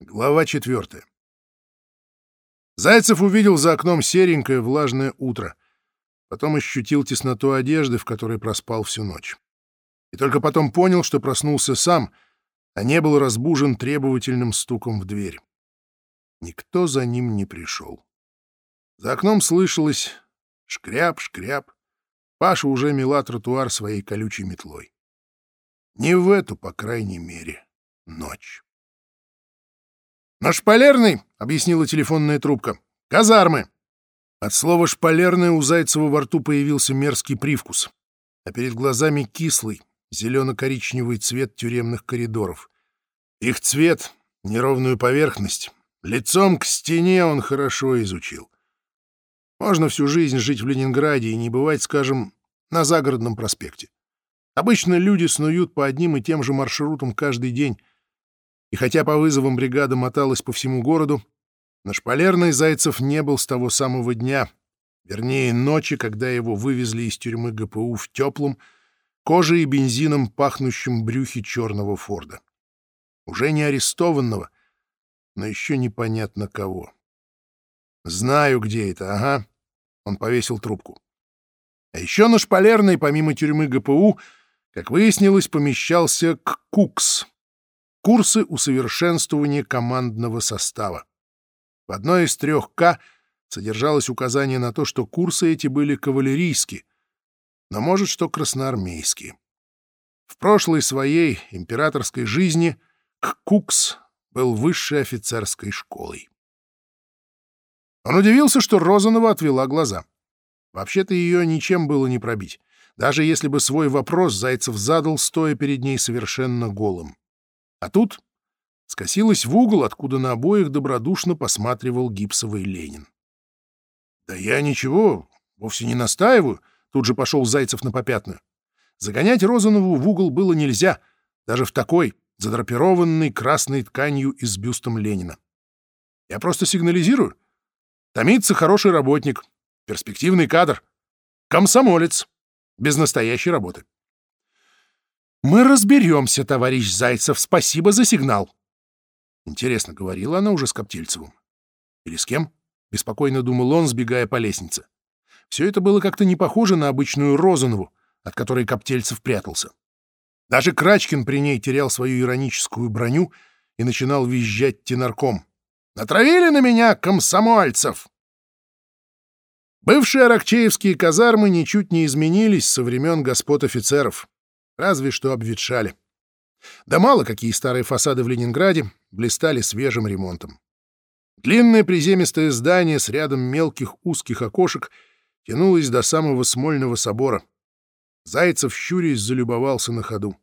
Глава четвертая. Зайцев увидел за окном серенькое влажное утро. Потом ощутил тесноту одежды, в которой проспал всю ночь. И только потом понял, что проснулся сам, а не был разбужен требовательным стуком в дверь. Никто за ним не пришел. За окном слышалось шкряп-шкряп. Паша уже мела тротуар своей колючей метлой. Не в эту, по крайней мере, ночь. «На шпалерный!» — объяснила телефонная трубка. «Казармы!» От слова «шпалерный» у Зайцева во рту появился мерзкий привкус, а перед глазами кислый, зелено-коричневый цвет тюремных коридоров. Их цвет, неровную поверхность, лицом к стене он хорошо изучил. Можно всю жизнь жить в Ленинграде и не бывать, скажем, на загородном проспекте. Обычно люди снуют по одним и тем же маршрутам каждый день, и хотя по вызовам бригада моталась по всему городу, на шпалерной Зайцев не был с того самого дня, вернее, ночи, когда его вывезли из тюрьмы ГПУ в теплом, кожей и бензином пахнущем брюхе черного Форда. Уже не арестованного, но еще непонятно кого. «Знаю, где это, ага», — он повесил трубку. А еще на шпалерной, помимо тюрьмы ГПУ, как выяснилось, помещался ККУКС Курсы усовершенствования командного состава. В одной из трех «К» содержалось указание на то, что курсы эти были кавалерийские, но, может, что красноармейские. В прошлой своей императорской жизни ККУКС был высшей офицерской школой. Он удивился, что Розанова отвела глаза. Вообще-то ее ничем было не пробить, даже если бы свой вопрос Зайцев задал, стоя перед ней совершенно голым. А тут скосилась в угол, откуда на обоих добродушно посматривал гипсовый Ленин. — Да я ничего, вовсе не настаиваю, — тут же пошел Зайцев на попятную. Загонять Розанову в угол было нельзя, даже в такой, задрапированной красной тканью и с бюстом Ленина. Я просто сигнализирую. Томится хороший работник, перспективный кадр, комсомолец, без настоящей работы. «Мы разберемся, товарищ Зайцев. Спасибо за сигнал». Интересно, говорила она уже с Коптельцевым? Или с кем? Беспокойно думал он, сбегая по лестнице. Все это было как-то не похоже на обычную Розанову, от которой Коптельцев прятался. Даже Крачкин при ней терял свою ироническую броню и начинал визжать тенарком. «Натравили на меня комсомольцев!» Бывшие аракчеевские казармы ничуть не изменились со времен господ офицеров разве что обветшали. Да мало какие старые фасады в Ленинграде блистали свежим ремонтом. Длинное приземистое здание с рядом мелких узких окошек тянулось до самого Смольного собора. Зайцев щурясь залюбовался на ходу.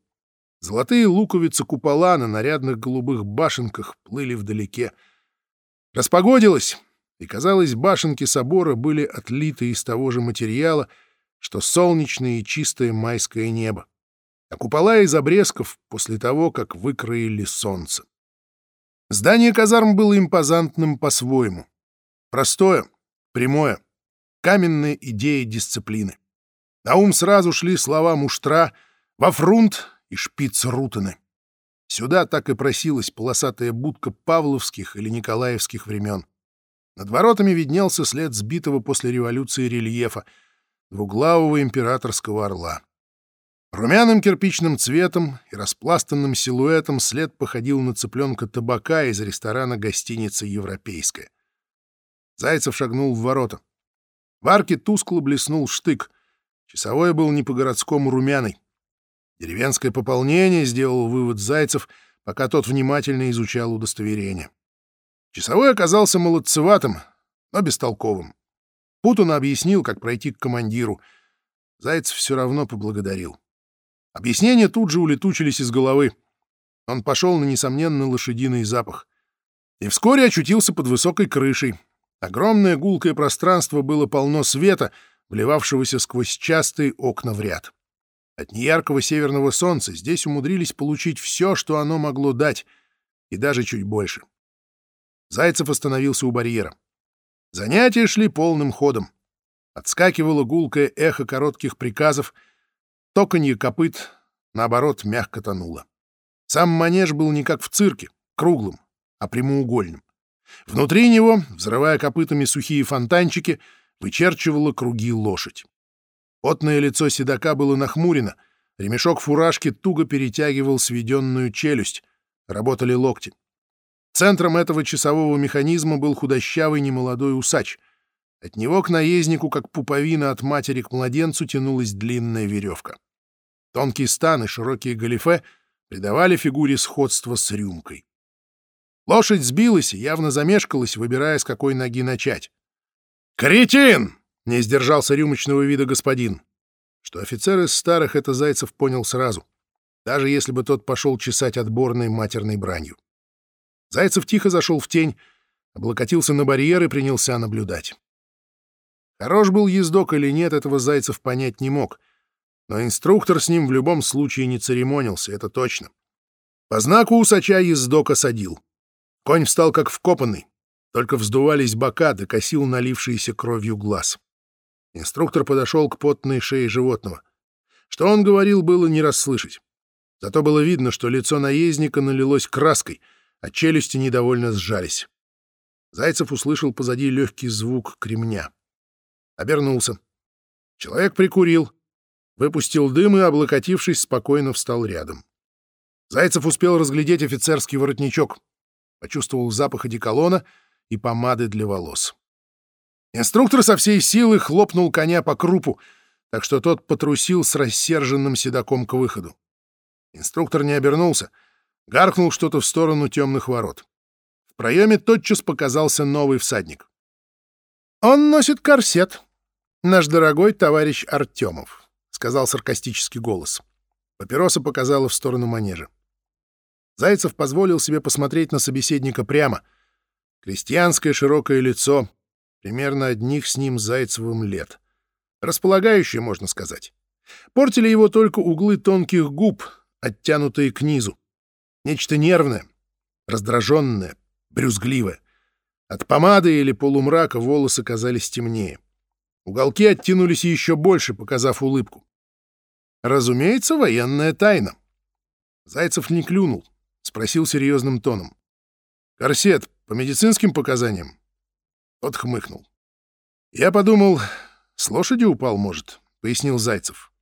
Золотые луковицы купола на нарядных голубых башенках плыли вдалеке. Распогодилось, и, казалось, башенки собора были отлиты из того же материала, что солнечное и чистое майское небо а купола из обрезков после того, как выкроили солнце. Здание казарм было импозантным по-своему. Простое, прямое, каменная идея дисциплины. На ум сразу шли слова муштра «во фрунт» и «шпиц рутены». Сюда так и просилась полосатая будка павловских или николаевских времен. Над воротами виднелся след сбитого после революции рельефа двуглавого императорского орла. Румяным кирпичным цветом и распластанным силуэтом след походил на цыпленка табака из ресторана гостиницы «Европейская». Зайцев шагнул в ворота. В арке тускло блеснул штык. Часовой был не по-городскому румяный. Деревенское пополнение, сделал вывод Зайцев, пока тот внимательно изучал удостоверение. Часовой оказался молодцеватым, но бестолковым. Путано объяснил, как пройти к командиру. Зайцев все равно поблагодарил. Объяснения тут же улетучились из головы. Он пошел на несомненно лошадиный запах. И вскоре очутился под высокой крышей. Огромное гулкое пространство было полно света, вливавшегося сквозь частые окна в ряд. От неяркого северного солнца здесь умудрились получить все, что оно могло дать, и даже чуть больше. Зайцев остановился у барьера. Занятия шли полным ходом. Отскакивало гулкое эхо коротких приказов — Токанье копыт, наоборот, мягко тонуло. Сам манеж был не как в цирке, круглым, а прямоугольным. Внутри него, взрывая копытами сухие фонтанчики, вычерчивала круги лошадь. Потное лицо седока было нахмурено, ремешок фуражки туго перетягивал сведенную челюсть, работали локти. Центром этого часового механизма был худощавый немолодой усач. От него к наезднику, как пуповина от матери к младенцу, тянулась длинная веревка. Тонкий стан и широкие галифе придавали фигуре сходство с рюмкой. Лошадь сбилась и явно замешкалась, выбирая, с какой ноги начать. «Кретин!» — не сдержался рюмочного вида господин. Что офицер из старых это Зайцев понял сразу, даже если бы тот пошел чесать отборной матерной бранью. Зайцев тихо зашел в тень, облокотился на барьер и принялся наблюдать. Хорош был ездок или нет, этого Зайцев понять не мог — но инструктор с ним в любом случае не церемонился, это точно. По знаку усача ездок осадил. Конь встал как вкопанный, только вздувались бока, докосил налившиеся кровью глаз. Инструктор подошел к потной шее животного. Что он говорил, было не расслышать. Зато было видно, что лицо наездника налилось краской, а челюсти недовольно сжались. Зайцев услышал позади легкий звук кремня. Обернулся. Человек прикурил, выпустил дым и, облокотившись, спокойно встал рядом. Зайцев успел разглядеть офицерский воротничок, почувствовал запах одеколона и помады для волос. Инструктор со всей силы хлопнул коня по крупу, так что тот потрусил с рассерженным седаком к выходу. Инструктор не обернулся, гаркнул что-то в сторону темных ворот. В проеме тотчас показался новый всадник. «Он носит корсет, наш дорогой товарищ Артемов» сказал саркастический голос. Папироса показала в сторону манежа. Зайцев позволил себе посмотреть на собеседника прямо. Крестьянское широкое лицо, примерно одних с ним Зайцевым лет. Располагающее, можно сказать. Портили его только углы тонких губ, оттянутые к низу. Нечто нервное, раздраженное, брюзгливое. От помады или полумрака волосы казались темнее. Уголки оттянулись еще больше, показав улыбку. Разумеется, военная тайна. Зайцев не клюнул, спросил серьезным тоном. «Корсет, по медицинским показаниям?» Тот хмыкнул. «Я подумал, с лошади упал, может», — пояснил Зайцев.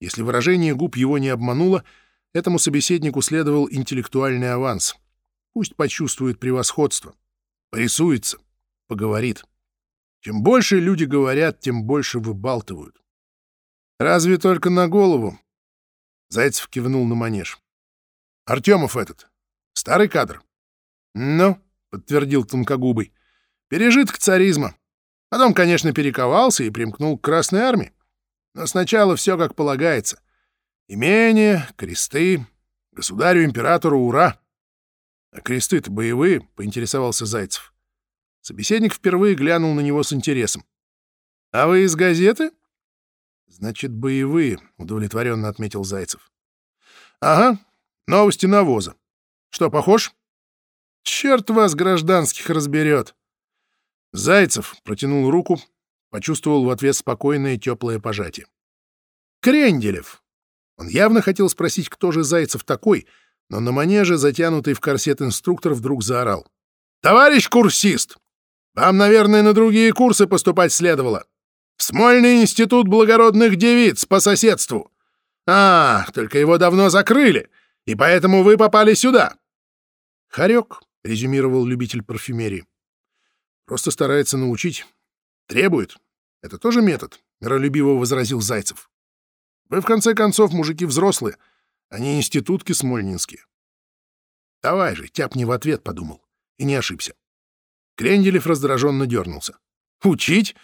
Если выражение губ его не обмануло, этому собеседнику следовал интеллектуальный аванс. Пусть почувствует превосходство, порисуется, поговорит. Чем больше люди говорят, тем больше выбалтывают. Разве только на голову? Зайцев кивнул на манеж. Артемов этот. Старый кадр. Ну, подтвердил тонкогубый. Пережиток царизма. Потом, конечно, перековался и примкнул к Красной Армии. Но сначала все как полагается. Имение, кресты, государю-императору ура. А кресты-то боевые, поинтересовался Зайцев. Собеседник впервые глянул на него с интересом. «А вы из газеты?» «Значит, боевые», — удовлетворенно отметил Зайцев. «Ага, новости навоза. Что, похож?» «Черт вас, гражданских, разберет!» Зайцев протянул руку, почувствовал в ответ спокойное теплое пожатие. «Кренделев!» Он явно хотел спросить, кто же Зайцев такой, но на манеже, затянутый в корсет инструктор, вдруг заорал. «Товарищ курсист! Вам, наверное, на другие курсы поступать следовало. Смольный институт благородных девиц по соседству. А, только его давно закрыли, и поэтому вы попали сюда. Харек, резюмировал любитель парфюмерии. Просто старается научить. Требует. Это тоже метод, миролюбиво возразил Зайцев. Вы, в конце концов, мужики взрослые, а не институтки смольнинские. Давай же, тяпни в ответ, подумал. И не ошибся. Кренделев раздраженно дернулся. Учить?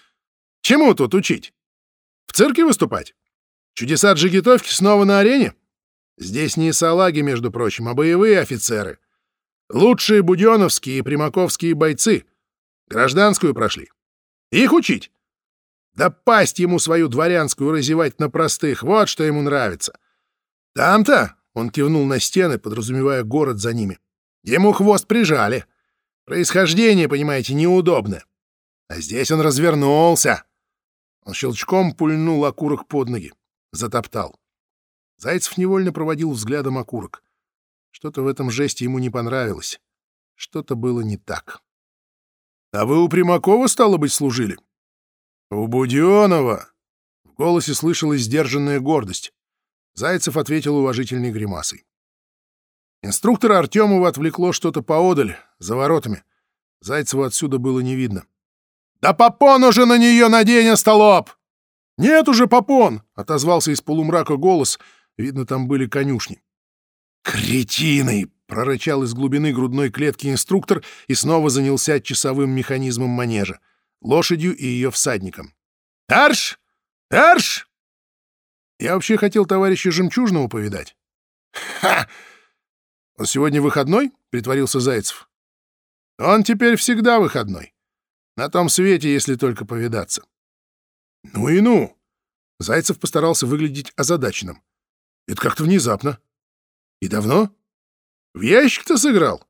Чему тут учить? В цирке выступать? Чудеса джигитовки снова на арене? Здесь не салаги, между прочим, а боевые офицеры. Лучшие буденовские и примаковские бойцы. Гражданскую прошли. Их учить? Да пасть ему свою дворянскую разевать на простых, вот что ему нравится. Там-то, — он кивнул на стены, подразумевая город за ними, — ему хвост прижали. Происхождение, понимаете, неудобно. А здесь он развернулся. Он щелчком пульнул окурок под ноги, затоптал. Зайцев невольно проводил взглядом окурок. Что-то в этом жесте ему не понравилось. Что-то было не так. — А вы у Примакова, стало быть, служили? — У Буденова. В голосе слышалась сдержанная гордость. Зайцев ответил уважительной гримасой. Инструктора Артемова отвлекло что-то поодаль, за воротами. Зайцеву отсюда было не видно. «Да попон уже на нее надень, остолоп!» «Нет уже попон!» — отозвался из полумрака голос. Видно, там были конюшни. «Кретины!» — прорычал из глубины грудной клетки инструктор и снова занялся часовым механизмом манежа, лошадью и ее всадником. «Арш! Арш!» «Я вообще хотел товарища Жемчужного повидать». «Ха! Он сегодня выходной?» — притворился Зайцев. «Он теперь всегда выходной. На том свете, если только повидаться». «Ну и ну!» Зайцев постарался выглядеть озадаченным. «Это как-то внезапно. И давно? В ящик-то сыграл?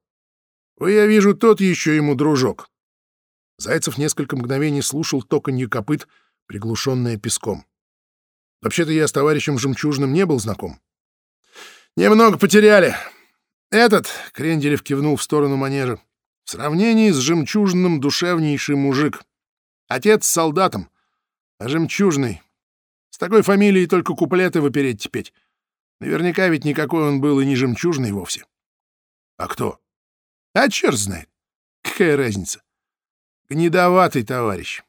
Вы, я вижу, тот еще ему дружок». Зайцев несколько мгновений слушал токанье копыт, приглушенное песком. «Вообще-то я с товарищем Жемчужным не был знаком». «Немного потеряли. Этот, — Кренделев кивнул в сторону манежа, — в сравнении с жемчужным душевнейший мужик. Отец с солдатом, а жемчужный. С такой фамилией только куплеты выпереть теперь. Наверняка ведь никакой он был и не жемчужный вовсе. А кто? А черт знает. Какая разница? Гнедоватый товарищ.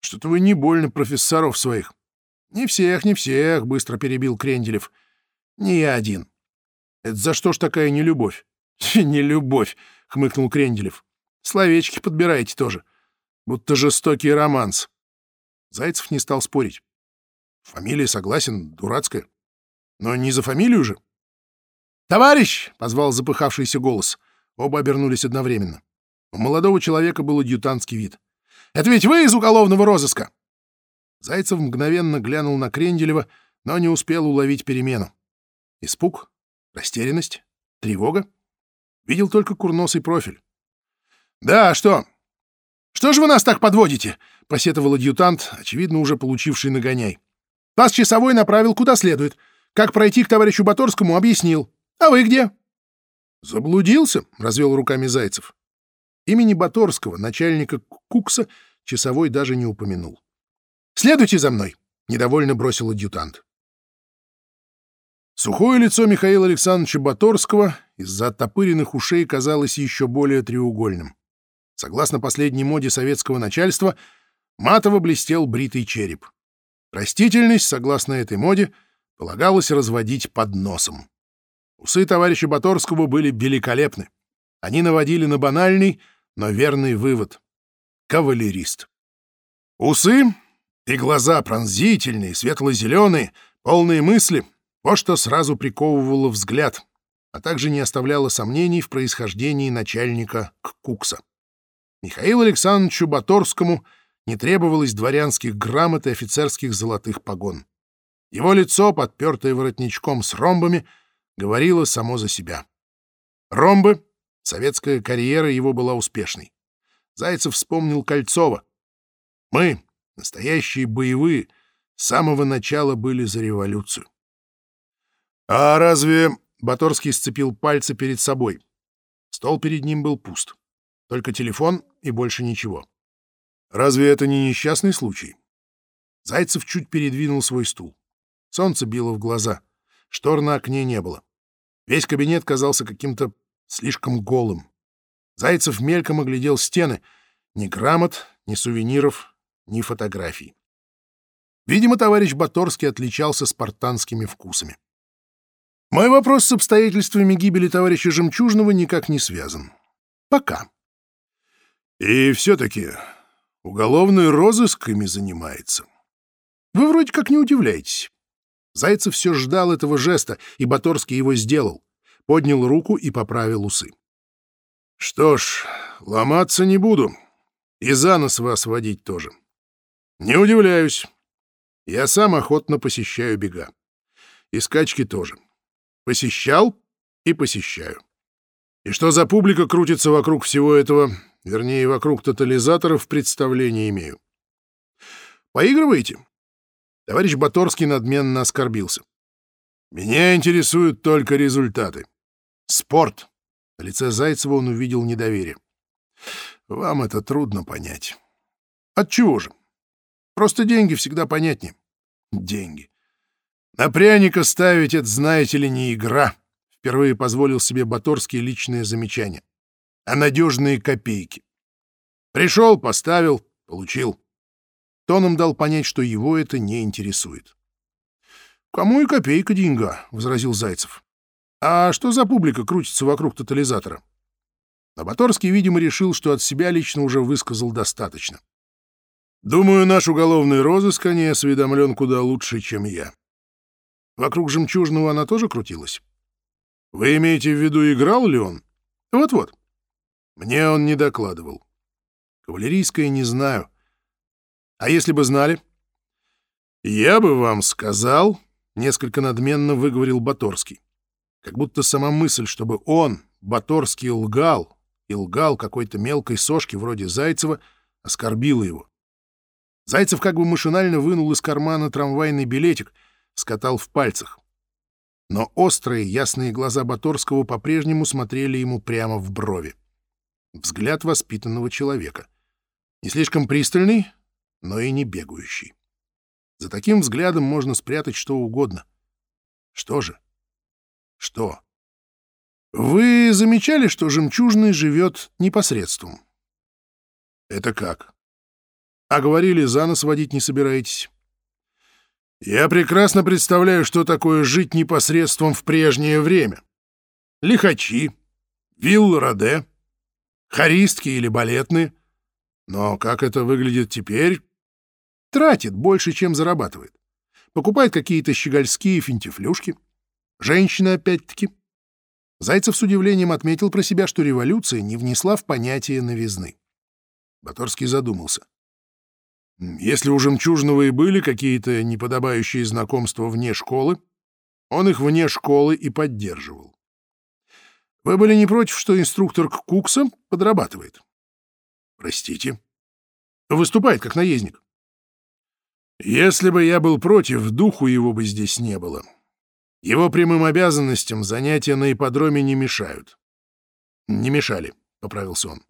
Что-то вы не больно профессоров своих. Не всех, не всех, — быстро перебил Кренделев. Не я один. Это за что ж такая нелюбовь? Нелюбовь, хмыкнул Кренделев. Словечки подбираете тоже. Будто жестокий романс. Зайцев не стал спорить. Фамилия, согласен, дурацкая. Но не за фамилию же. «Товарищ!» — позвал запыхавшийся голос. Оба обернулись одновременно. У молодого человека был адъютантский вид. «Это ведь вы из уголовного розыска!» Зайцев мгновенно глянул на Кренделева, но не успел уловить перемену. Испуг, Растерянность? Тревога? Видел только курносый профиль. «Да, а что? Что же вы нас так подводите?» — посетовал адъютант, очевидно, уже получивший нагоняй. «Вас часовой направил куда следует. Как пройти к товарищу Баторскому, объяснил. А вы где?» «Заблудился», — развел руками Зайцев. Имени Баторского, начальника Кукса, часовой даже не упомянул. «Следуйте за мной», — недовольно бросил адъютант. Сухое лицо Михаила Александровича Баторского из-за оттопыренных ушей казалось еще более треугольным. Согласно последней моде советского начальства, матово блестел бритый череп. Растительность, согласно этой моде, полагалось разводить под носом. Усы товарища Баторского были великолепны. Они наводили на банальный, но верный вывод. Кавалерист. Усы и глаза пронзительные, светло-зеленые, полные мысли, вот что сразу приковывало взгляд, а также не оставляло сомнений в происхождении начальника Кукса. Михаилу Александровичу Баторскому не требовалось дворянских грамот и офицерских золотых погон. Его лицо, подпертое воротничком с ромбами, говорило само за себя. Ромбы, советская карьера его была успешной. Зайцев вспомнил Кольцова. Мы, настоящие боевые, с самого начала были за революцию. «А разве...» — Баторский сцепил пальцы перед собой. Стол перед ним был пуст. Только телефон и больше ничего. «Разве это не несчастный случай?» Зайцев чуть передвинул свой стул. Солнце било в глаза. Штор на окне не было. Весь кабинет казался каким-то слишком голым. Зайцев мельком оглядел стены. Ни грамот, ни сувениров, ни фотографий. Видимо, товарищ Баторский отличался спартанскими вкусами. Мой вопрос с обстоятельствами гибели товарища Жемчужного никак не связан. Пока. И все-таки уголовный розыск ими занимается. Вы вроде как не удивляетесь. Зайцев все ждал этого жеста, и Баторский его сделал. Поднял руку и поправил усы. Что ж, ломаться не буду. И за нос вас водить тоже. Не удивляюсь. Я сам охотно посещаю бега. И скачки тоже. Посещал и посещаю. И что за публика крутится вокруг всего этого, вернее, вокруг тотализаторов, представления имею. Поигрываете? Товарищ Баторский надменно оскорбился. Меня интересуют только результаты. Спорт. На лице Зайцева он увидел недоверие. «Вам это трудно понять». «Отчего же? Просто деньги всегда понятнее». «Деньги. На пряника ставить — это, знаете ли, не игра», — впервые позволил себе Баторский личное замечание, «а надежные копейки. Пришел, поставил, получил». Тоном дал понять, что его это не интересует. «Кому и копейка деньга», — возразил Зайцев. «А что за публика крутится вокруг тотализатора?» Набаторский, видимо, решил, что от себя лично уже высказал достаточно. «Думаю, наш уголовный розыск о ней осведомлен куда лучше, чем я. Вокруг жемчужного она тоже крутилась? Вы имеете в виду, играл ли он? Вот-вот. Мне он не докладывал. Кавалерийское не знаю. А если бы знали? Я бы вам сказал, несколько надменно выговорил Баторский. Как будто сама мысль, чтобы он, Баторский, лгал, и лгал какой-то мелкой сошки вроде Зайцева, оскорбила его. Зайцев как бы машинально вынул из кармана трамвайный билетик, скатал в пальцах. Но острые, ясные глаза Баторского по-прежнему смотрели ему прямо в брови. Взгляд воспитанного человека. Не слишком пристальный, но и не бегающий. За таким взглядом можно спрятать что угодно. Что же? Что? Вы замечали, что жемчужный живет непосредством? Это как? А говорили, за нос водить не собираетесь. Я прекрасно представляю, что такое жить непосредством в прежнее время. Лихачи, вилл Роде, хористки или балетные. Но как это выглядит теперь? Тратит больше, чем зарабатывает. Покупает какие-то щегольские финтифлюшки. Женщины опять-таки. Зайцев с удивлением отметил про себя, что революция не внесла в понятие новизны. Баторский задумался. Если у Жемчужного и были какие-то неподобающие знакомства вне школы, он их вне школы и поддерживал. Вы были не против, что инструктор Кукса подрабатывает? Простите. Выступает как наездник. Если бы я был против, духу его бы здесь не было. Его прямым обязанностям занятия на ипподроме не мешают. Не мешали, — поправился он.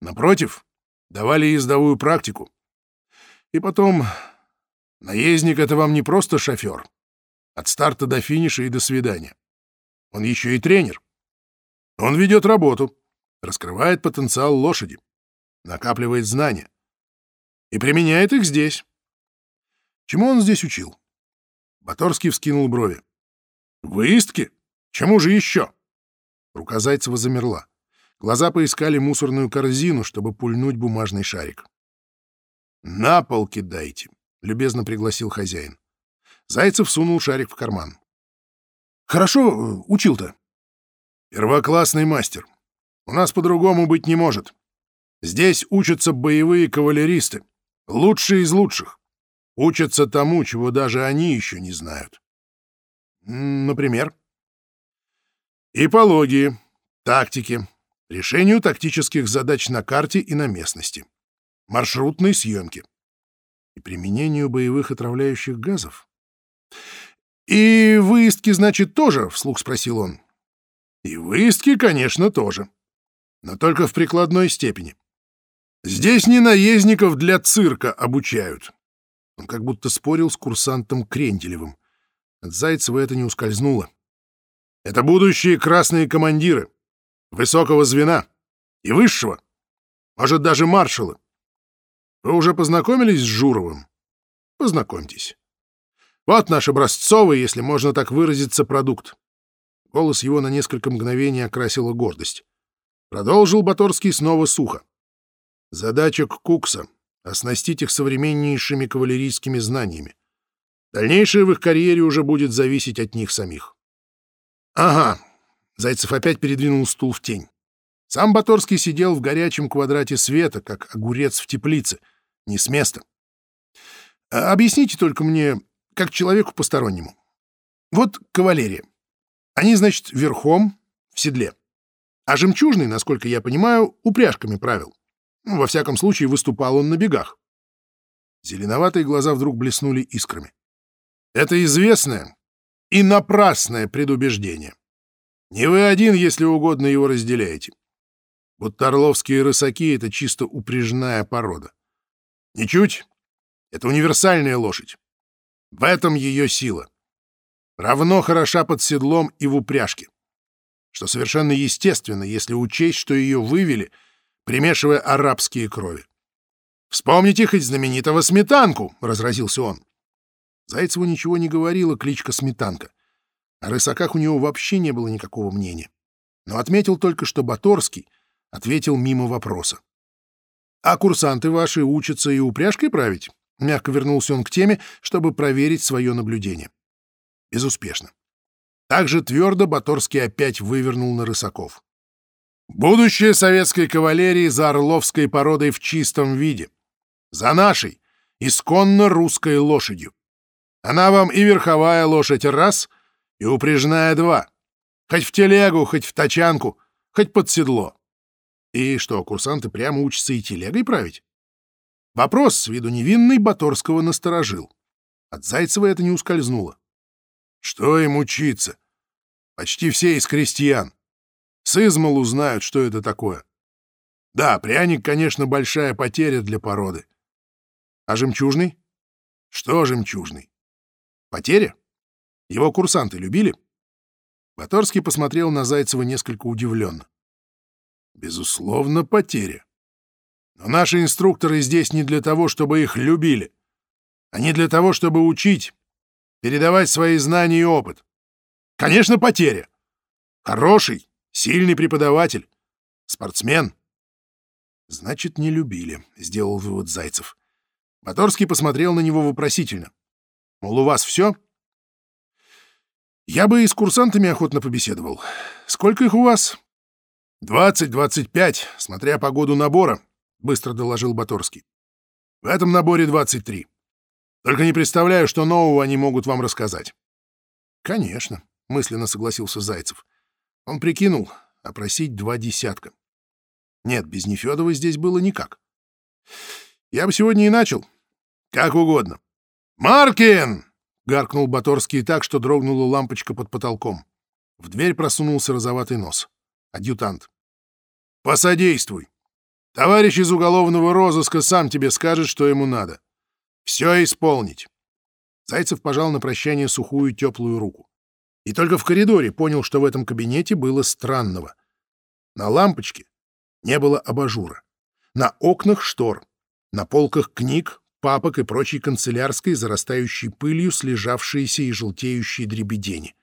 Напротив, давали ездовую практику. И потом, наездник — это вам не просто шофер. От старта до финиша и до свидания. Он еще и тренер. Он ведет работу, раскрывает потенциал лошади, накапливает знания и применяет их здесь. Чему он здесь учил? Баторский вскинул брови. Выездки? Чему же еще? Рука Зайцева замерла. Глаза поискали мусорную корзину, чтобы пульнуть бумажный шарик. «На пол кидайте», — любезно пригласил хозяин. Зайцев сунул шарик в карман. «Хорошо учил-то». «Первоклассный мастер. У нас по-другому быть не может. Здесь учатся боевые кавалеристы, лучшие из лучших. Учатся тому, чего даже они еще не знают. Например? Ипологии, тактики, решению тактических задач на карте и на местности, маршрутной съемки и применению боевых отравляющих газов. «И выездки, значит, тоже?» — вслух спросил он. «И выездки, конечно, тоже. Но только в прикладной степени. Здесь не наездников для цирка обучают». Он как будто спорил с курсантом Кренделевым. От Зайцева это не ускользнуло. Это будущие красные командиры. Высокого звена. И высшего. Может, даже маршалы. Вы уже познакомились с Журовым? Познакомьтесь. Вот наш образцовый, если можно так выразиться, продукт. Голос его на несколько мгновений окрасила гордость. Продолжил Баторский снова сухо. Задача Кукса — оснастить их современнейшими кавалерийскими знаниями. Дальнейшее в их карьере уже будет зависеть от них самих. Ага. Зайцев опять передвинул стул в тень. Сам Баторский сидел в горячем квадрате света, как огурец в теплице, не с места. А объясните только мне, как человеку постороннему. Вот кавалерия. Они, значит, верхом, в седле. А жемчужный, насколько я понимаю, упряжками правил. Ну, во всяком случае, выступал он на бегах. Зеленоватые глаза вдруг блеснули искрами. Это известное и напрасное предубеждение. Не вы один, если угодно, его разделяете. Будто орловские рысаки — это чисто упряжная порода. Ничуть. Это универсальная лошадь. В этом ее сила. Равно хороша под седлом и в упряжке. Что совершенно естественно, если учесть, что ее вывели, примешивая арабские крови. «Вспомните хоть знаменитого Сметанку!» — разразился он. Зайцеву ничего не говорила кличка Сметанка. О рысаках у него вообще не было никакого мнения. Но отметил только, что Баторский ответил мимо вопроса. «А курсанты ваши учатся и упряжкой править?» Мягко вернулся он к теме, чтобы проверить свое наблюдение. Безуспешно. Также твердо Баторский опять вывернул на рысаков. «Будущее советской кавалерии за орловской породой в чистом виде. За нашей, исконно русской лошадью. Она вам и верховая лошадь раз, и упряжная два. Хоть в телегу, хоть в тачанку, хоть под седло. И что, курсанты прямо учатся и телегой править? Вопрос, с виду невинный, Баторского насторожил. От Зайцева это не ускользнуло. Что им учиться? Почти все из крестьян. С измалу знают, что это такое. Да, пряник, конечно, большая потеря для породы. А жемчужный? Что жемчужный? Потеря? Его курсанты любили? Баторский посмотрел на Зайцева несколько удивленно. Безусловно, потеря. Но наши инструкторы здесь не для того, чтобы их любили. Они для того, чтобы учить, передавать свои знания и опыт. Конечно, потеря. Хороший, сильный преподаватель, спортсмен. Значит, не любили, — сделал вывод Зайцев. Моторский посмотрел на него вопросительно. Мол, у вас все? Я бы и с курсантами охотно побеседовал. Сколько их у вас? Двадцать-двадцать пять, смотря по году набора, — быстро доложил Баторский. В этом наборе двадцать три. Только не представляю, что нового они могут вам рассказать. Конечно, — мысленно согласился Зайцев. Он прикинул, опросить два десятка. Нет, без Нефедова здесь было никак. Я бы сегодня и начал. Как угодно. «Маркин!» — гаркнул Баторский так, что дрогнула лампочка под потолком. В дверь просунулся розоватый нос. Адъютант. «Посодействуй. Товарищ из уголовного розыска сам тебе скажет, что ему надо. Все исполнить». Зайцев пожал на прощание сухую теплую руку. И только в коридоре понял, что в этом кабинете было странного. На лампочке не было абажура. На окнах штор. На полках книг, папок и прочей канцелярской, зарастающей пылью, слежавшейся и желтеющей дребедени.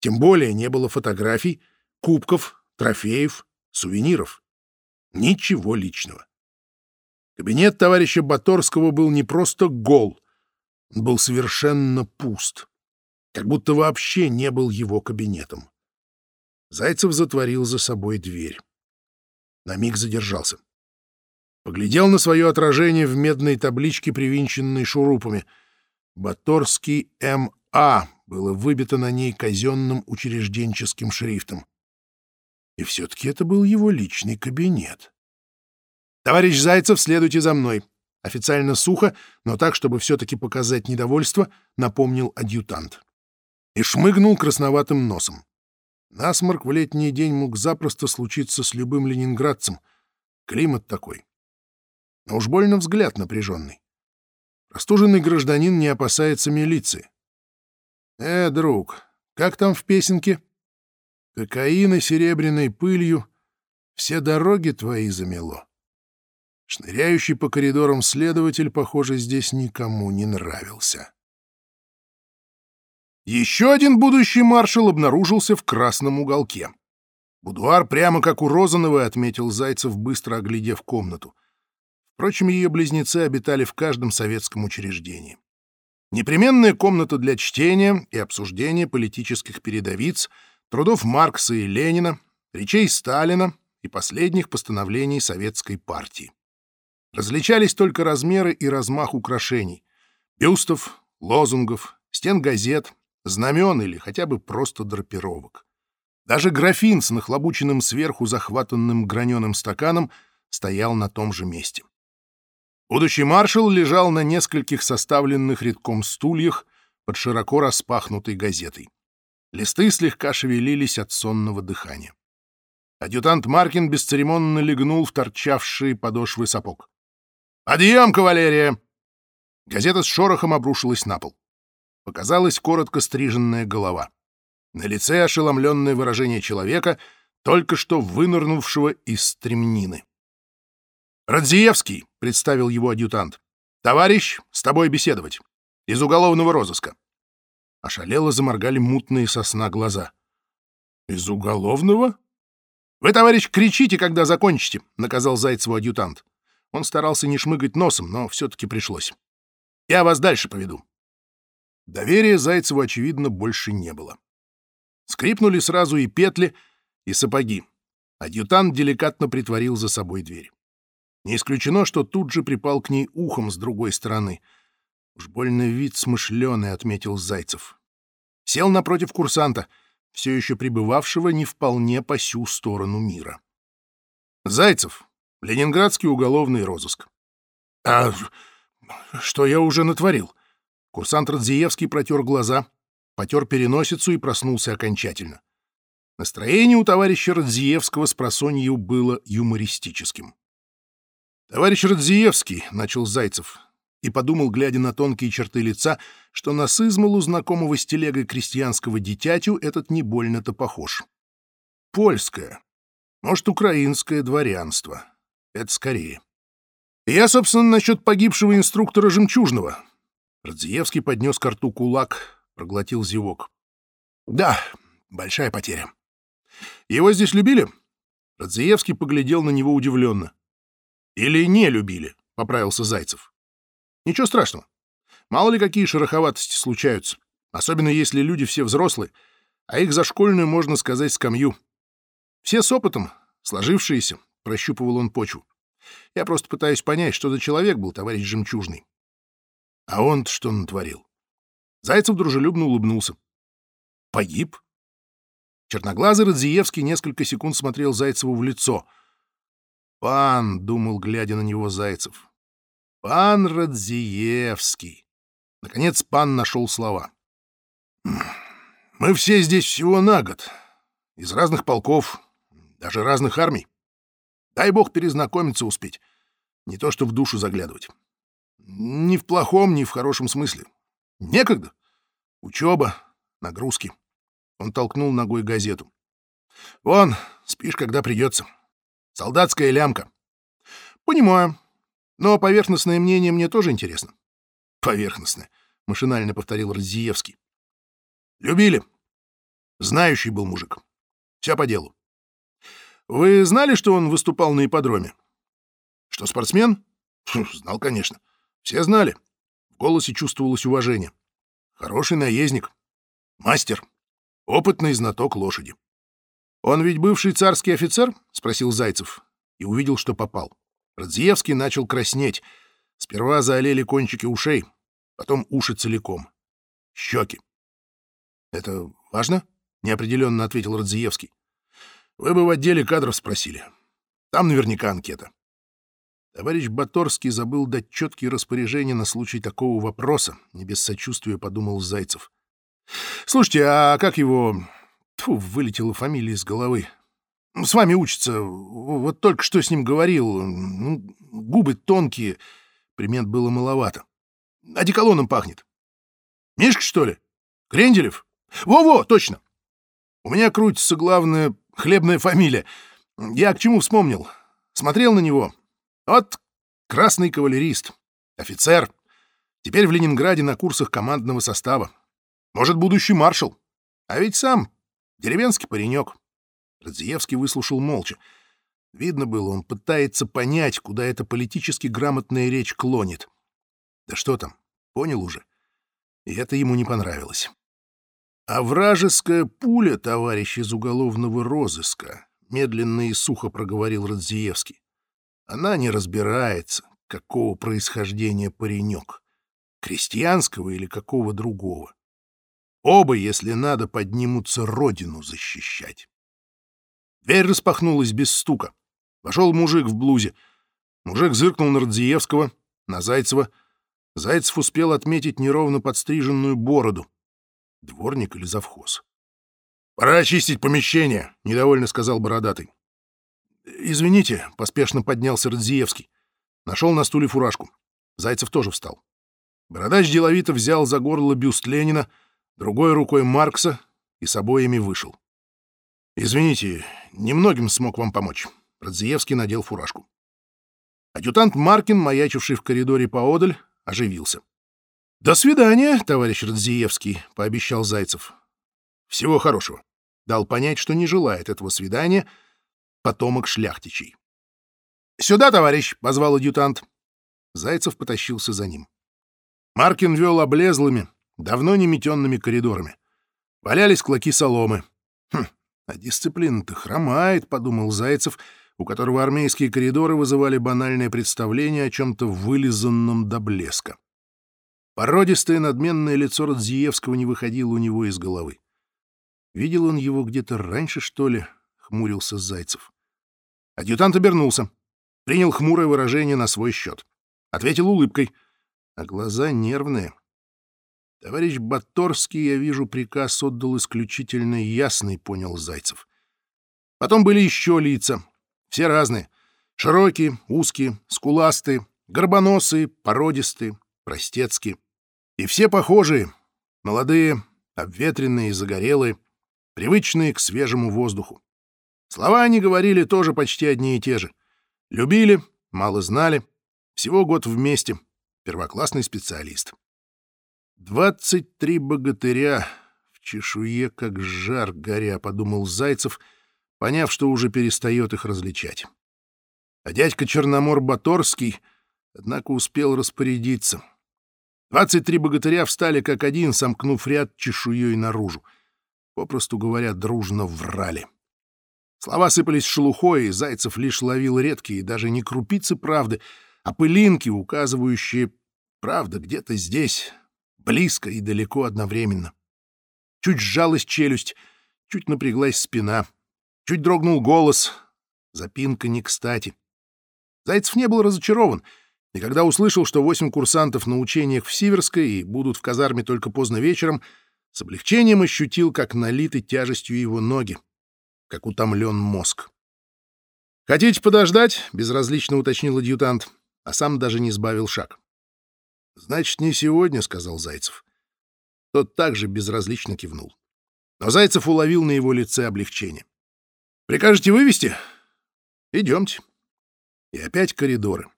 Тем более не было фотографий, кубков, трофеев, сувениров. Ничего личного. Кабинет товарища Баторского был не просто гол, он был совершенно пуст, как будто вообще не был его кабинетом. Зайцев затворил за собой дверь. На миг задержался. Поглядел на свое отражение в медной табличке, привинченной шурупами. «Баторский М.А.» было выбито на ней казенным учрежденческим шрифтом. И все-таки это был его личный кабинет. «Товарищ Зайцев, следуйте за мной!» Официально сухо, но так, чтобы все-таки показать недовольство, напомнил адъютант. И шмыгнул красноватым носом. Насморк в летний день мог запросто случиться с любым ленинградцем. Климат такой но уж больно взгляд напряженный. Простуженный гражданин не опасается милиции. Э, друг, как там в песенке? Кокаин и серебряной пылью все дороги твои замело. Шныряющий по коридорам следователь, похоже, здесь никому не нравился. Еще один будущий маршал обнаружился в красном уголке. Будуар прямо как у Розановой, отметил Зайцев, быстро оглядев комнату. Впрочем, ее близнецы обитали в каждом советском учреждении. Непременная комната для чтения и обсуждения политических передовиц, трудов Маркса и Ленина, речей Сталина и последних постановлений советской партии. Различались только размеры и размах украшений — бюстов, лозунгов, стен газет, знамен или хотя бы просто драпировок. Даже графин с нахлобученным сверху захватанным граненым стаканом стоял на том же месте. Будущий маршал лежал на нескольких составленных редком стульях под широко распахнутой газетой. Листы слегка шевелились от сонного дыхания. Адъютант Маркин бесцеремонно легнул в торчавшие подошвы сапог. «Подъем, кавалерия!» Газета с шорохом обрушилась на пол. Показалась коротко стриженная голова. На лице ошеломленное выражение человека, только что вынырнувшего из стремнины. «Радзиевский», — представил его адъютант. «Товарищ, с тобой беседовать. Из уголовного розыска». Ошалело заморгали мутные сосна глаза. «Из уголовного?» «Вы, товарищ, кричите, когда закончите», — наказал Зайцеву адъютант. Он старался не шмыгать носом, но все-таки пришлось. «Я вас дальше поведу». Доверия Зайцеву, очевидно, больше не было. Скрипнули сразу и петли, и сапоги. Адъютант деликатно притворил за собой дверь. Не исключено, что тут же припал к ней ухом с другой стороны. Уж больно вид смышленый, — отметил Зайцев. Сел напротив курсанта, все еще пребывавшего не вполне по сю сторону мира. Зайцев, Ленинградский уголовный розыск. — А что я уже натворил? Курсант Радзиевский протер глаза, потер переносицу и проснулся окончательно. Настроение у товарища Радзиевского с просонью было юмористическим. «Товарищ Радзиевский», — начал Зайцев, и подумал, глядя на тонкие черты лица, что на сызмалу знакомого с телегой крестьянского дитятю этот не больно-то похож. «Польское. Может, украинское дворянство. Это скорее. Я, собственно, насчет погибшего инструктора «Жемчужного». Радзиевский поднес к рту кулак, проглотил зевок. «Да, большая потеря. Его здесь любили?» Радзиевский поглядел на него удивленно. Или не любили, — поправился Зайцев. Ничего страшного. Мало ли какие шероховатости случаются, особенно если люди все взрослые, а их за школьную, можно сказать, скамью. Все с опытом, сложившиеся, — прощупывал он почву. Я просто пытаюсь понять, что за человек был товарищ Жемчужный. А он что натворил? Зайцев дружелюбно улыбнулся. Погиб? Черноглазый Радзиевский несколько секунд смотрел Зайцеву в лицо — «Пан», — думал, глядя на него Зайцев, — «пан Радзиевский». Наконец пан нашел слова. «Мы все здесь всего на год, из разных полков, даже разных армий. Дай бог перезнакомиться успеть, не то что в душу заглядывать. Ни в плохом, ни в хорошем смысле. Некогда. Учеба, нагрузки». Он толкнул ногой газету. «Вон, спишь, когда придется». Солдатская лямка. Понимаю. Но поверхностное мнение мне тоже интересно. Поверхностное, машинально повторил Разиевский. Любили. Знающий был мужик. Все по делу. Вы знали, что он выступал на ипподроме? Что, спортсмен? Фу, знал, конечно. Все знали. В голосе чувствовалось уважение. Хороший наездник. Мастер. Опытный знаток лошади. «Он ведь бывший царский офицер?» — спросил Зайцев и увидел, что попал. Радзиевский начал краснеть. Сперва заолели кончики ушей, потом уши целиком. Щеки. «Это важно?» — неопределенно ответил Радзиевский. «Вы бы в отделе кадров спросили. Там наверняка анкета». Товарищ Баторский забыл дать четкие распоряжения на случай такого вопроса, не без сочувствия подумал Зайцев. «Слушайте, а как его Тьфу, вылетела фамилия из головы. С вами учится. Вот только что с ним говорил. Ну, губы тонкие. Примет было маловато. Одеколоном пахнет. Мишка, что ли? Кренделев? Во-во, точно. У меня крутится главная хлебная фамилия. Я к чему вспомнил? Смотрел на него. Вот красный кавалерист. Офицер. Теперь в Ленинграде на курсах командного состава. Может, будущий маршал. А ведь сам Деревенский паренек. Радзиевский выслушал молча. Видно было, он пытается понять, куда эта политически грамотная речь клонит. Да что там, понял уже. И это ему не понравилось. А вражеская пуля, товарищ из уголовного розыска, медленно и сухо проговорил Радзиевский. Она не разбирается, какого происхождения паренек, крестьянского или какого другого. Оба, если надо, поднимутся родину защищать. Дверь распахнулась без стука. Вошел мужик в блузе. Мужик зыркнул на Радзиевского, на Зайцева. Зайцев успел отметить неровно подстриженную бороду. Дворник или завхоз. «Пора очистить помещение», — недовольно сказал Бородатый. «Извините», — поспешно поднялся Радзиевский. Нашел на стуле фуражку. Зайцев тоже встал. Бородач деловито взял за горло бюст Ленина, другой рукой Маркса и с обоими вышел. «Извините, немногим смог вам помочь». Радзиевский надел фуражку. Адъютант Маркин, маячивший в коридоре поодаль, оживился. «До свидания, товарищ Радзиевский», — пообещал Зайцев. «Всего хорошего». Дал понять, что не желает этого свидания потомок шляхтичей. «Сюда, товарищ!» — позвал адъютант. Зайцев потащился за ним. Маркин вел облезлыми, давно не метенными коридорами. Валялись клоки соломы. «Хм, а дисциплина-то хромает», — подумал Зайцев, у которого армейские коридоры вызывали банальное представление о чем-то вылизанном до блеска. Породистое надменное лицо Радзиевского не выходило у него из головы. Видел он его где-то раньше, что ли? — хмурился Зайцев. Адъютант обернулся, принял хмурое выражение на свой счет. Ответил улыбкой, а глаза нервные. Товарищ Баторский, я вижу, приказ отдал исключительно ясный, понял Зайцев. Потом были еще лица, все разные. Широкие, узкие, скуластые, горбоносые, породистые, простецкие. И все похожие, молодые, обветренные загорелые, привычные к свежему воздуху. Слова они говорили тоже почти одни и те же. Любили, мало знали, всего год вместе, первоклассный специалист. «Двадцать три богатыря в чешуе, как жар горя», — подумал Зайцев, поняв, что уже перестает их различать. А дядька Черномор Баторский, однако, успел распорядиться. Двадцать три богатыря встали как один, сомкнув ряд чешуей наружу. Попросту говоря, дружно врали. Слова сыпались шелухой, и Зайцев лишь ловил редкие, даже не крупицы правды, а пылинки, указывающие «правда где-то здесь, близко и далеко одновременно». Чуть сжалась челюсть, чуть напряглась спина, чуть дрогнул голос. Запинка не кстати. Зайцев не был разочарован, и когда услышал, что восемь курсантов на учениях в Сиверской и будут в казарме только поздно вечером, с облегчением ощутил, как налиты тяжестью его ноги, как утомлен мозг. «Хотите подождать?» — безразлично уточнил адъютант, а сам даже не сбавил шаг. «Значит, не сегодня», — сказал Зайцев. Тот также безразлично кивнул. Но Зайцев уловил на его лице облегчение. «Прикажете вывести? Идемте». И опять коридоры.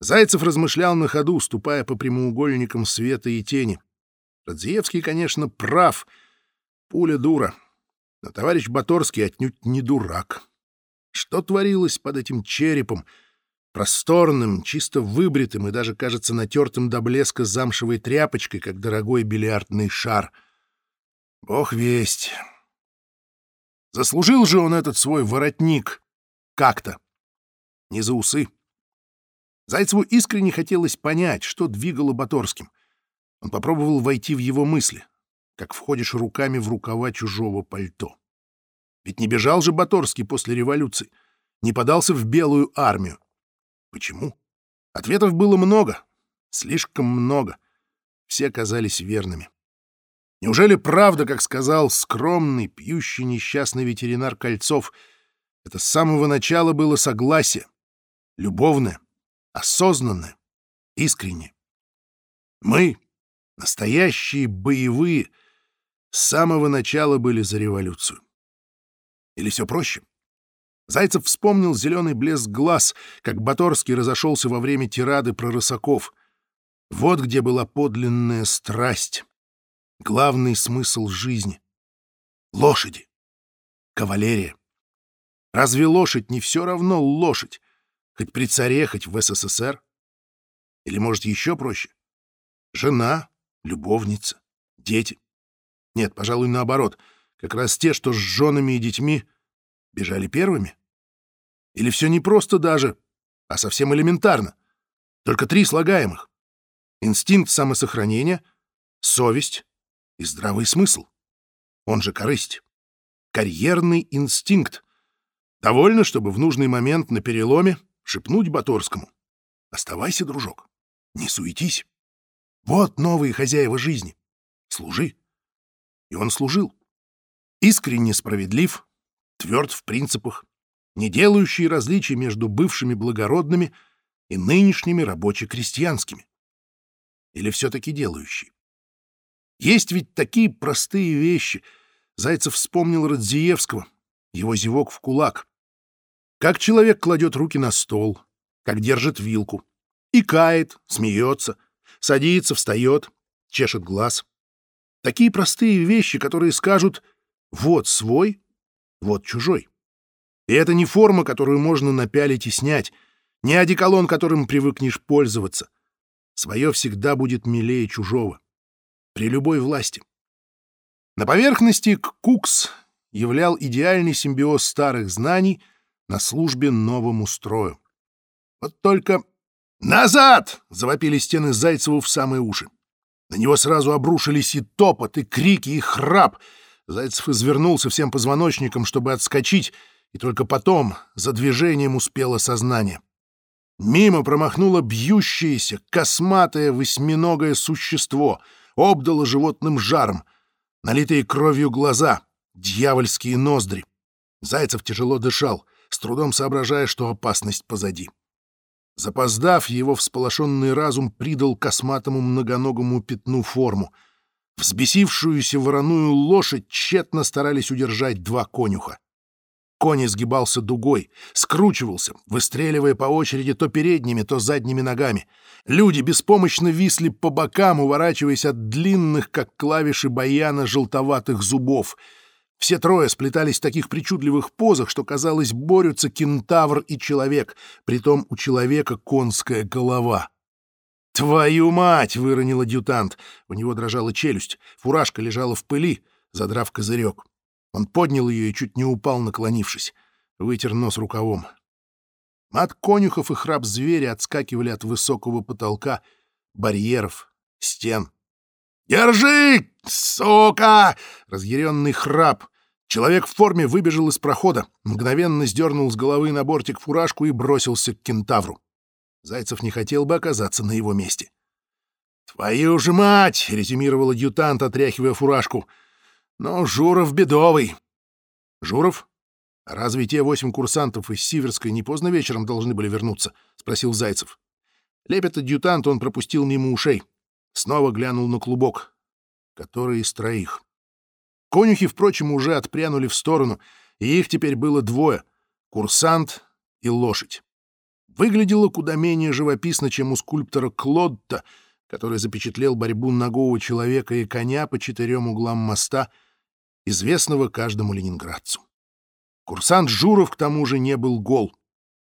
Зайцев размышлял на ходу, ступая по прямоугольникам света и тени. Радзиевский, конечно, прав. Пуля дура. Но товарищ Баторский отнюдь не дурак. Что творилось под этим черепом, просторным, чисто выбритым и даже, кажется, натертым до блеска замшевой тряпочкой, как дорогой бильярдный шар? Бог весть. Заслужил же он этот свой воротник как-то. Не за усы. Зайцеву искренне хотелось понять, что двигало Баторским. Он попробовал войти в его мысли, как входишь руками в рукава чужого пальто. Ведь не бежал же Баторский после революции, не подался в белую армию. Почему? Ответов было много, слишком много. Все казались верными. Неужели правда, как сказал скромный, пьющий несчастный ветеринар Кольцов, это с самого начала было согласие, любовное, осознанное, искреннее? Мы, Настоящие боевые с самого начала были за революцию. Или все проще? Зайцев вспомнил зеленый блеск глаз, как Баторский разошелся во время тирады про рысаков. Вот где была подлинная страсть, главный смысл жизни. Лошади. Кавалерия. Разве лошадь не все равно лошадь, хоть при царе, хоть в СССР? Или, может, еще проще? Жена, любовница, дети. Нет, пожалуй, наоборот. Как раз те, что с женами и детьми бежали первыми. Или все не просто даже, а совсем элементарно. Только три слагаемых. Инстинкт самосохранения, совесть и здравый смысл. Он же корысть. Карьерный инстинкт. Довольно, чтобы в нужный момент на переломе шепнуть Баторскому. «Оставайся, дружок, не суетись». Вот новые хозяева жизни. Служи. И он служил. искренне справедлив, тверд в принципах, не делающий различий между бывшими благородными и нынешними рабоче-крестьянскими. Или все-таки делающий? Есть ведь такие простые вещи. Зайцев вспомнил Радзиевского, его зевок в кулак. Как человек кладет руки на стол, как держит вилку, и кает, смеется, садится, встает, чешет глаз. Такие простые вещи, которые скажут «вот свой, вот чужой». И это не форма, которую можно напялить и снять, не одеколон, которым привыкнешь пользоваться. Свое всегда будет милее чужого. При любой власти. На поверхности Кукс являл идеальный симбиоз старых знаний на службе новому строю. Вот только «Назад!» — завопили стены Зайцеву в самые уши. На него сразу обрушились и топот, и крики, и храп. Зайцев извернулся всем позвоночником, чтобы отскочить, и только потом за движением успело сознание. Мимо промахнуло бьющееся, косматое, восьминогое существо, обдало животным жаром, налитые кровью глаза, дьявольские ноздри. Зайцев тяжело дышал, с трудом соображая, что опасность позади. Запоздав, его всполошенный разум придал косматому многоногому пятну форму. Взбесившуюся вороную лошадь тщетно старались удержать два конюха. Конь изгибался дугой, скручивался, выстреливая по очереди то передними, то задними ногами. Люди беспомощно висли по бокам, уворачиваясь от длинных, как клавиши баяна, желтоватых зубов — все трое сплетались в таких причудливых позах, что, казалось, борются кентавр и человек, притом у человека конская голова. «Твою мать!» — выронил адъютант. У него дрожала челюсть, фуражка лежала в пыли, задрав козырек. Он поднял ее и чуть не упал, наклонившись. Вытер нос рукавом. Мат конюхов и храп зверя отскакивали от высокого потолка, барьеров, стен. «Держи, сука!» — разъяренный храп. Человек в форме выбежал из прохода, мгновенно сдернул с головы на бортик фуражку и бросился к кентавру. Зайцев не хотел бы оказаться на его месте. «Твою же мать!» — резюмировал адъютант, отряхивая фуражку. «Но Журов бедовый». «Журов? разве те восемь курсантов из Сиверской не поздно вечером должны были вернуться?» — спросил Зайцев. Лепет адъютант он пропустил мимо ушей. Снова глянул на клубок. Который из троих? Конюхи, впрочем, уже отпрянули в сторону, и их теперь было двое — курсант и лошадь. Выглядело куда менее живописно, чем у скульптора Клодта, который запечатлел борьбу ногого человека и коня по четырем углам моста, известного каждому ленинградцу. Курсант Журов, к тому же, не был гол.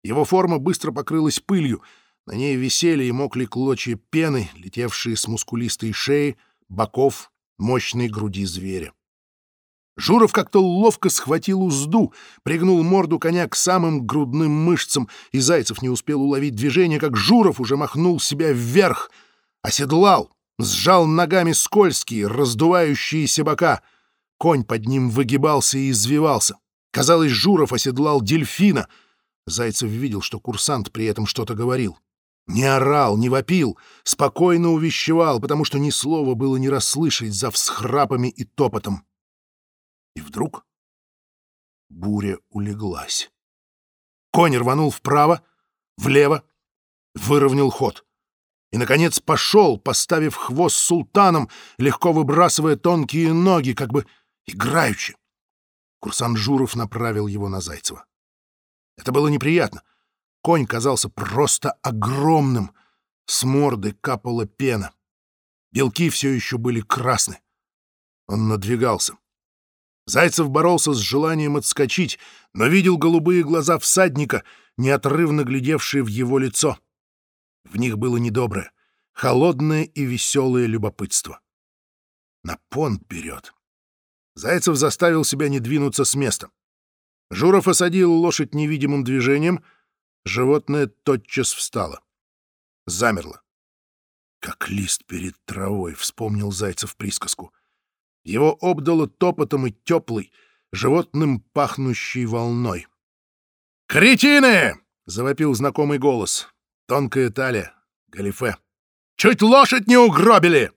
Его форма быстро покрылась пылью — на ней висели и мокли клочья пены, летевшие с мускулистой шеи, боков, мощной груди зверя. Журов как-то ловко схватил узду, пригнул морду коня к самым грудным мышцам, и Зайцев не успел уловить движение, как Журов уже махнул себя вверх, оседлал, сжал ногами скользкие, раздувающиеся бока. Конь под ним выгибался и извивался. Казалось, Журов оседлал дельфина. Зайцев видел, что курсант при этом что-то говорил. Не орал, не вопил, спокойно увещевал, потому что ни слова было не расслышать за всхрапами и топотом. И вдруг буря улеглась. Конь рванул вправо, влево, выровнял ход. И, наконец, пошел, поставив хвост султаном, легко выбрасывая тонкие ноги, как бы играючи. Курсант Журов направил его на Зайцева. Это было неприятно. Конь казался просто огромным. С морды капала пена. Белки все еще были красны. Он надвигался. Зайцев боролся с желанием отскочить, но видел голубые глаза всадника, неотрывно глядевшие в его лицо. В них было недоброе, холодное и веселое любопытство. На понт вперед. Зайцев заставил себя не двинуться с места. Журов осадил лошадь невидимым движением — Животное тотчас встало. Замерло. «Как лист перед травой», — вспомнил Зайцев присказку. Его обдало топотом и теплый, животным пахнущей волной. «Кретины!» — завопил знакомый голос. Тонкая талия, галифе. «Чуть лошадь не угробили!»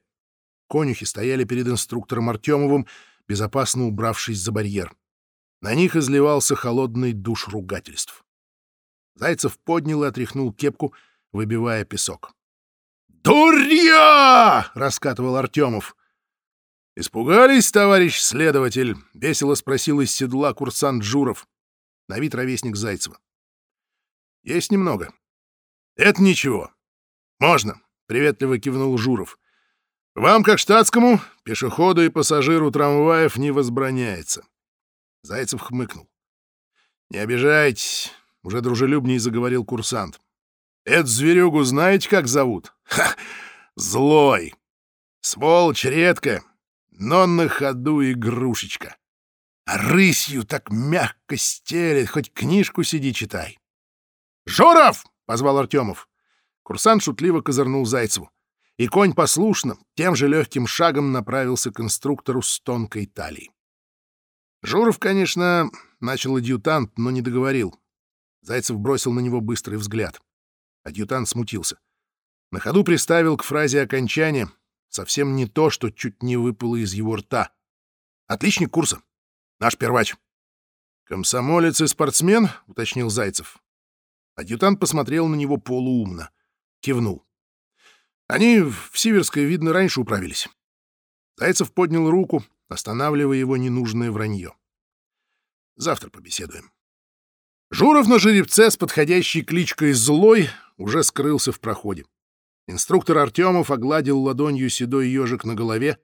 Конюхи стояли перед инструктором Артемовым, безопасно убравшись за барьер. На них изливался холодный душ ругательств. Зайцев поднял и отряхнул кепку, выбивая песок. «Дурья!» — раскатывал Артемов. «Испугались, товарищ следователь?» — весело спросил из седла курсант Журов, на вид ровесник Зайцева. «Есть немного». «Это ничего. Можно», — приветливо кивнул Журов. «Вам, как штатскому, пешеходу и пассажиру трамваев не возбраняется». Зайцев хмыкнул. «Не обижайтесь», — уже дружелюбнее заговорил курсант. «Эту зверюгу знаете, как зовут? Ха! Злой! Сволочь редкая, но на ходу игрушечка. А рысью так мягко стелет, хоть книжку сиди читай. «Журов!» — позвал Артемов. Курсант шутливо козырнул Зайцеву, и конь послушно, тем же легким шагом направился к инструктору с тонкой талией. Журов, конечно, начал адъютант, но не договорил. Зайцев бросил на него быстрый взгляд. Адъютант смутился. На ходу приставил к фразе окончания — совсем не то, что чуть не выпало из его рта. Отличник курса. Наш первач. «Комсомолец и спортсмен?» — уточнил Зайцев. Адъютант посмотрел на него полуумно. Кивнул. Они в Сиверской, видно, раньше управились. Зайцев поднял руку, останавливая его ненужное вранье. Завтра побеседуем. Журов на жеребце с подходящей кличкой «Злой» уже скрылся в проходе. Инструктор Артемов огладил ладонью седой ежик на голове,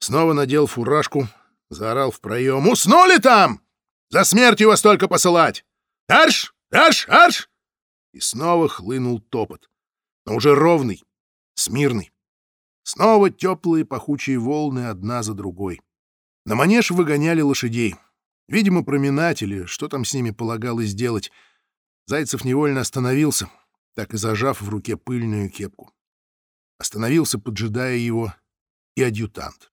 снова надел фуражку, заорал в проем. «Уснули там? За смертью вас только посылать! Арш! Арш! Арш!» И снова хлынул топот, но уже ровный, смирный. Снова теплые пахучие волны одна за другой. На манеж выгоняли лошадей. Видимо, проминать или что там с ними полагалось делать. Зайцев невольно остановился, так и зажав в руке пыльную кепку. Остановился, поджидая его, и адъютант.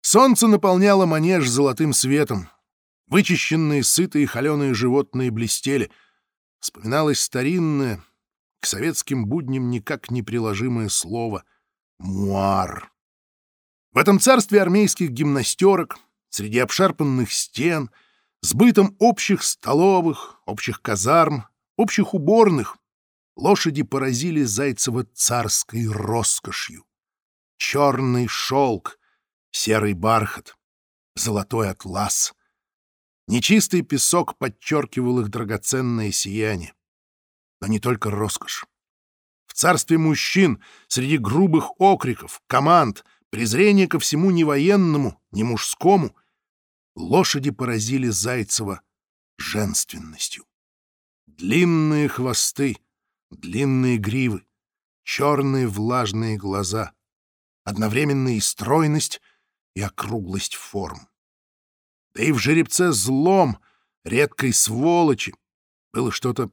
Солнце наполняло манеж золотым светом. Вычищенные, сытые, холеные животные блестели. Вспоминалось старинное, к советским будням никак не приложимое слово «муар». В этом царстве армейских гимнастерок, среди обшарпанных стен, с бытом общих столовых, общих казарм, общих уборных, лошади поразили Зайцева царской роскошью. Черный шелк, серый бархат, золотой атлас. Нечистый песок подчеркивал их драгоценное сияние. Но не только роскошь. В царстве мужчин, среди грубых окриков, команд, презрения ко всему ни военному, ни мужскому, лошади поразили Зайцева женственностью. Длинные хвосты, длинные гривы, черные влажные глаза, одновременно и стройность, и округлость форм. Да и в жеребце злом, редкой сволочи, было что-то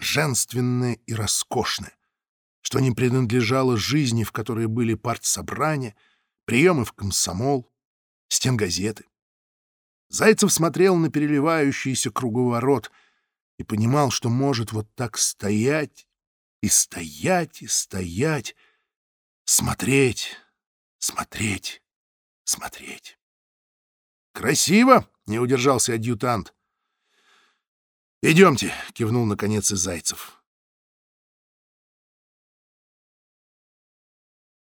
женственное и роскошное, что не принадлежало жизни, в которой были партсобрания, приемы в комсомол, стенгазеты. Зайцев смотрел на переливающийся круговорот — и понимал, что может вот так стоять и стоять и стоять, смотреть, смотреть, смотреть. «Красиво!» — не удержался адъютант. «Идемте», — кивнул наконец и Зайцев.